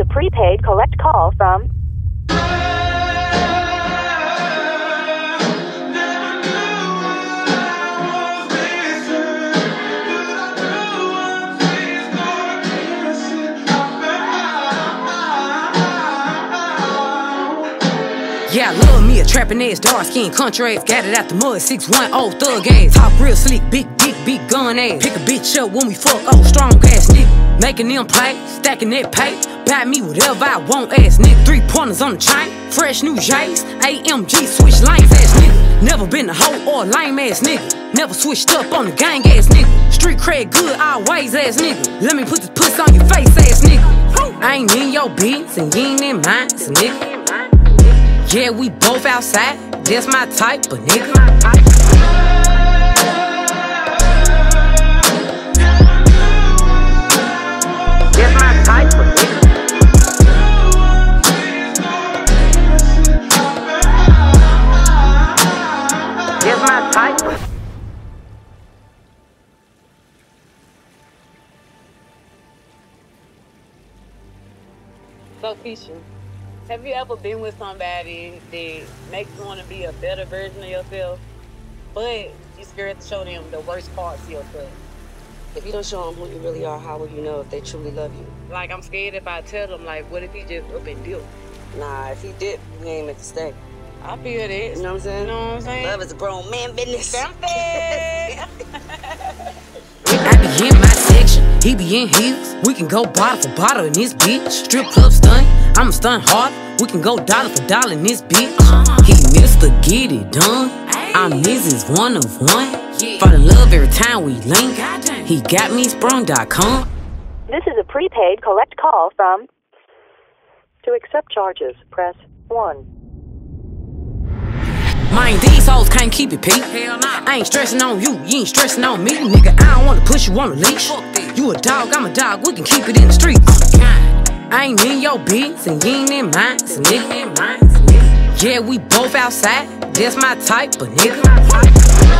a prepaid collect call from. Yeah, I love me a trapping ass, dark skin, country ass, it out the mud, 610 thug ass. Talk real slick, big dick, big gun ass. Pick a bitch up when we fuck, oh, strong ass nigga. Making them play, stacking that pay. Buy me whatever I want, ass nigga. Three pointers on the chain, fresh new J's, AMG, switch lanes, ass nigga. Never been a hoe or a lame ass nigga. Never switched up on the gang ass nigga. Street cred good always ass nigga. Let me put this puss on your face ass nigga. I ain't in your business and you ain't in mine, so nigga. Yeah, we both outside. That's my type, but nigga. So, Keisha, have you ever been with somebody that makes you want to be a better version of yourself, but you're scared to show them the worst parts of yourself? If you don't show them who you really are, how will you know if they truly love you? Like, I'm scared if I tell them, like, what if he just up and dip? Nah, if he did, he ain't meant to stay. I feel that. You know what I'm saying? You know what I'm saying? Love is a grown man business. Something. He be in heels. We can go bottle for bottle in this bitch. Strip club stunt, I'm a stunt hard. We can go dollar for dollar in this bitch. Uh-huh. He Mr. Get It Done. I'm Mrs. One of One. Fall in love every time we link. He got me sprung.com. This is a prepaid collect call from. To accept charges, press 1. Mind these hoes can't keep it peak. I ain't stressing on you, you ain't stressing on me, nigga. I don't wanna push you on a leash. You a dog, I'm a dog, we can keep it in the streets. I ain't in your business and you ain't in mine, so nigga. Yeah, we both outside, that's my type, but nigga.